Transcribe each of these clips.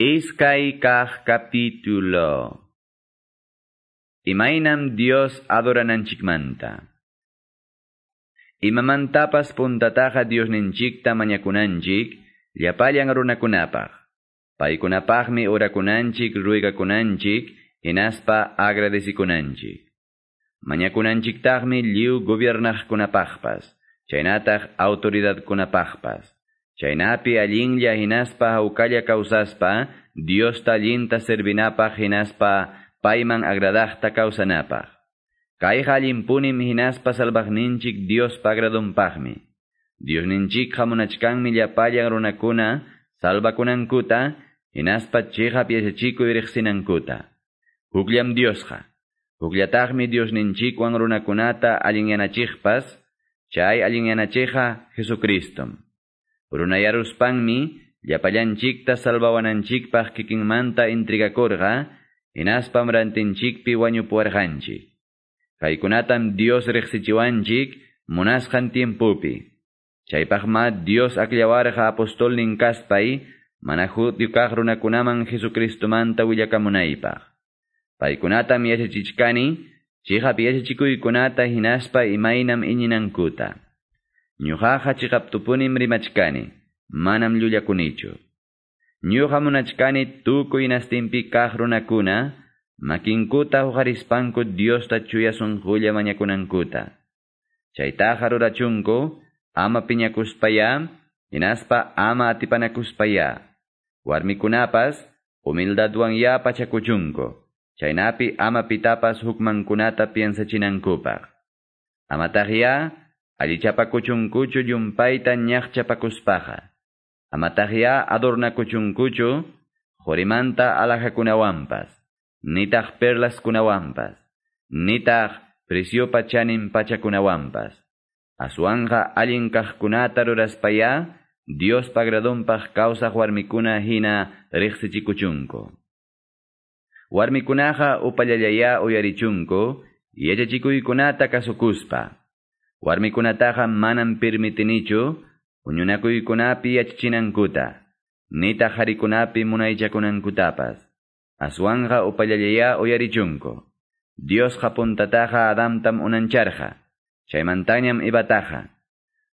Iskay kah capítulo. Imainam Dios adorananchikmanta. Imamantapas puntataja Dios ninchikta mañakunanchik, llapallan runakunapaj. Paykunapajmi orakunanchik ruigakunanchik, hinaspa agradecikunanchik. Mañakunanchiktagmi liu gobernajkunapajpas, chaynataq autoridadkunapajpas. Chaynapi allinlla hinaspa hawkalla kawsaspa, Diosta allinta servinapaq hinaspa payman agradaqta kawsanapaq. Kayqa allinpunim hinaspa salvaqninchik Diospa agradunpaqmi. Diosninchikqa munachkanmi llapallan runakuna salvakunankuta, hinaspa chiqap yachachikuy riqsinankuta. Hukllam Diosqa. Hukllataqmi Diosninchikwan runakunata allinyanachikpas, chay allinyanachikqa Jesucristom. Runayaruspanmi llapallanchikta salvawananchikpaq kikinmanta intrigakurqa, hinaspam rantinchikpi wañupuwarqanchik. Kaykunatam Dios riqsichiwanchik munasqan tiempupi. Chaypaqma Dios aklawarqa apostolnin kaspay, mana judyu kaq runakunaman Jesucristomanta willakamunaypaq. Paykunatam yachachichkani, chihap yachachikuykunata hinaspa imaynam iñinankuta. Ñuqaqa chiqaptupunim rimachkani, manam llullakunichu. Ñuqa munachkani tukuy nastinpi kaq runakuna, makinkuta huqarispanku Diosta chuyasunqulla mañakunankuta. Chaytaqa rurachunku, ama piñakuspaya, hinaspa ama atipanakuspaya. Warmikunapas, humildadwan ya pachakuchunku. Chaynapi ama pitapas hukmankunata piensachinankupaq. Amataqya, allichapakuchunkuchu yumpayta ñaqchapakuspaqa. Amataqya adornakuchunkuchu jorimanta alajakunawanpas, nitaq perlaskunawanpas, nitaq presiopa chanin pachakunawanpas. Aswanja allin kaqkunata ruraspaya, Dios pagradunpaq kawsaq warmikuna hina riqsichikuchunku. Warmikunaqa upallalaya uyarichunku, yachachikuykunata kasukuspa. Warmikunataqa manam permitinichu, uñunakuykunapi yachachinankuta, nita harikunapi munaychakunankutapas. Aswanja upallalaya uyarichunku. Dios puntataqa Adamtam unancharja, chaymantañam ibataja.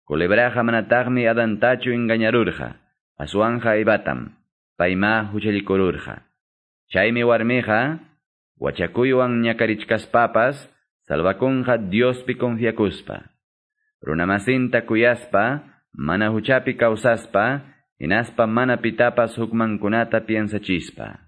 Kulebraja manataqmi Adantachu engañarurja, aswanja ibatam, payma huchallikururja. Chaymi warmiqa, wachakuywan ñakarichkaspapas, salvakunqa Diospi confiakuspa. Runamasinta kuyaspa, mana huchapi kawsaspa, hinaspa mana pitapas hukmankunata piensachispa.